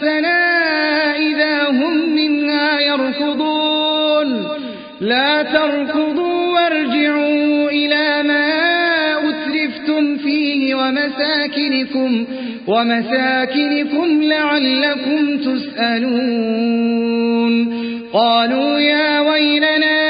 بأسنا إذا هم منها يركضون لا تركضوا وارجعوا إلى ما أترفتم فيه ومساكنكم ومساكنكم لعلكم تسألون قالوا يا ويلنا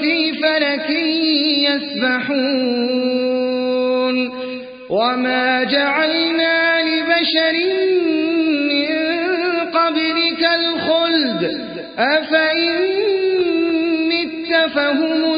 في فلك يسبحون. وما جعلنا لبشر من قبلك الخلد. أفإن مت فهم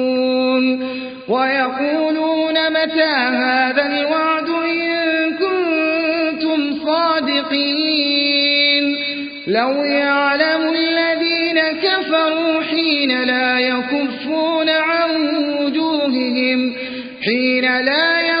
ويقولون متى هذا الوعد إن كنتم صادقين؟ لو يعلم الذين كفروا حين لا يكفون عن وجوههم حين لا يكفون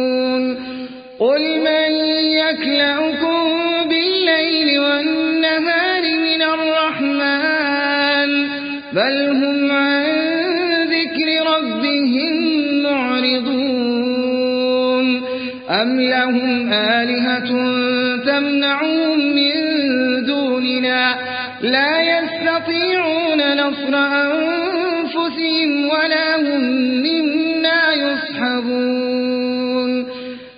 قل من يكلأكم بالليل والنهار من الرحمن بل هم عن ذكر ربهم معرضون أم لهم آلهة تمنعهم من دوننا لا يستطيعون نصر أنفسهم ولا هم منا يصحبون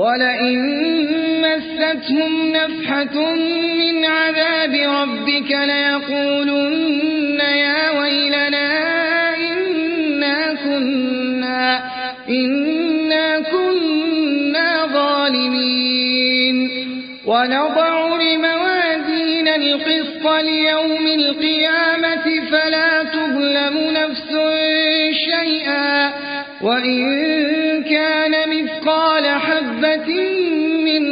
ولئن مس مستهم نفحة من عذاب ربك ليقولن يا ويلنا إنا كنا, إنا كنا ظالمين. ونضع لموازين القسط ليوم القيامة فلا تظلم نفس شيئا. وإن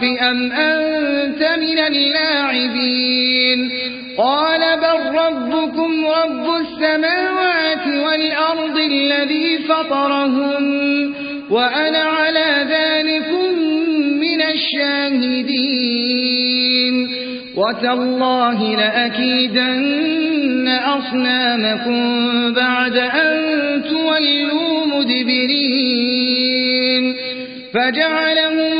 بالحق أم أنت من اللاعبين؟ قال بل ربكم رب السماوات والأرض الذي فطرهم وأنا على ذلك من الشاهدين. وتالله لأكيدن أصنامكم بعد أن تولوا مدبرين. فجعلهم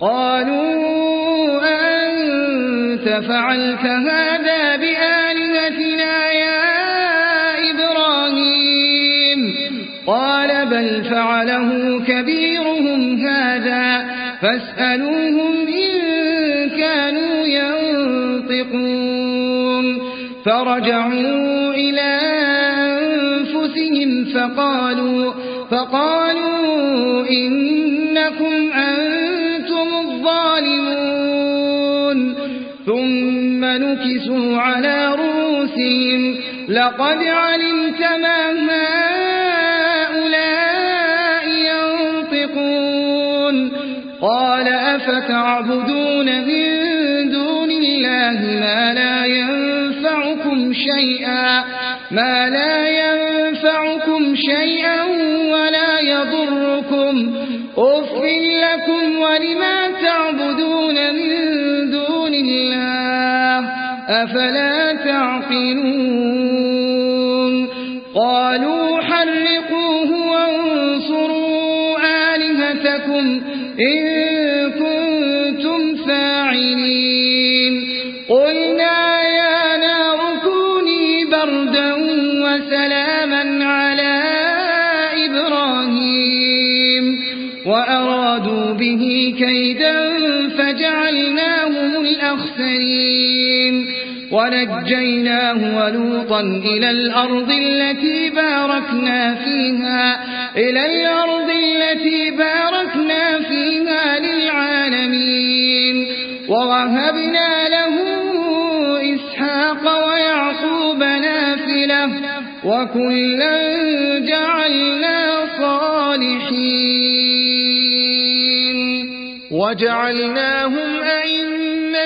قالوا أنت فعلت هذا بآلهتنا يا إبراهيم؟ قال بل فعله كبيرهم هذا فاسألوهم إن كانوا ينطقون. فرجعوا إلى أنفسهم فقالوا فقالوا إنكم على رؤوسهم. لقد علمت ما هؤلاء ينطقون. قال أفتعبدون من دون الله ما لا ينفعكم شيئا ما لا ينفعكم شيئا ولا يضركم. أف لكم ولما تعبدون من أفلا تعقلون قالوا حرقوه وانصروا آلهتكم إن كنتم فاعلين قلنا يا نار كوني بردا وسلاما على إبراهيم وأرادوا به كيدا فجعلناهم الأخسرين ونجيناه ولوطا إلى الأرض التي باركنا فيها إلى الأرض التي باركنا فيها للعالمين. ووهبنا له إسحاق ويعقوب نافلة وكلا جعلنا صالحين. وجعلناهم أئمة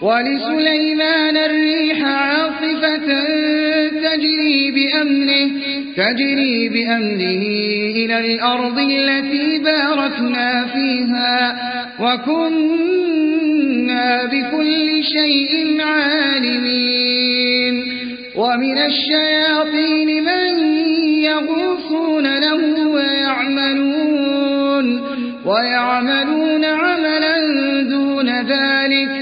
ولسليمان الريح عاصفة تجري بأمره, تجري بأمره إلى الأرض التي باركنا فيها. وكنا بكل شيء عالمين. ومن الشياطين من يغوصون له ويعملون, ويعملون عملا دون ذلك.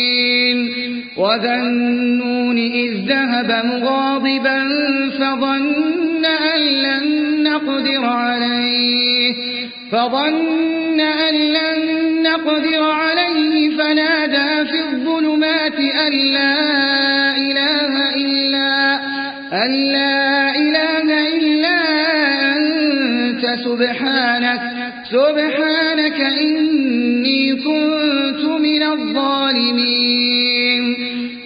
وذا النون إذ ذهب مغاضبا فظن أن لن نقدر عليه فظن أن لن نقدر عليه فنادى في الظلمات أن لا إله إلا أن لا إله إلا أنت سبحانك سبحانك إني كنت من الظالمين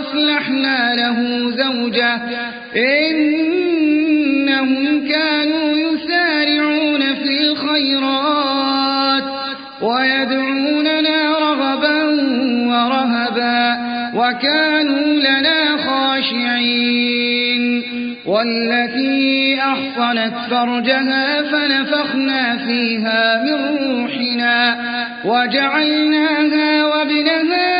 وأصلحنا له زوجه. إنهم كانوا يسارعون في الخيرات ويدعوننا رغبا ورهبا وكانوا لنا خاشعين. والتي أحصنت فرجها فنفخنا فيها من روحنا وجعلناها وابنها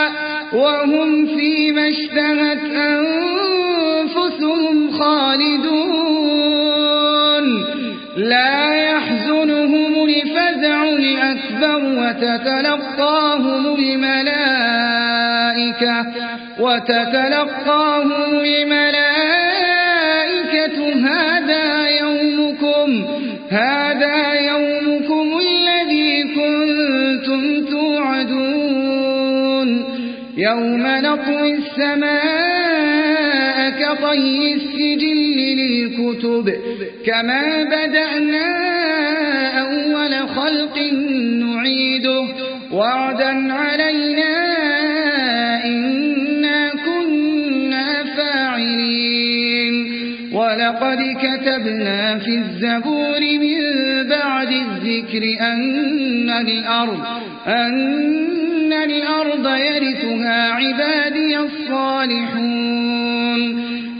وهم فيما اشتهت أنفسهم خالدون. لا يحزنهم الفزع الأكبر وتتلقاهم الملائكة وتتلقاهم الملائكة يوم نطوي السماء كطي السجل للكتب كما بدأنا أول خلق نعيده وعدا علينا إنا كنا فاعلين. ولقد كتبنا في الزبور من بعد الذكر أن الأرض أن الأرض يرثها عبادي الصالحون.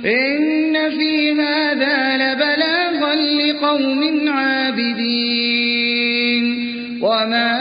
إن في هذا لبلاغا لقوم عابدين. وما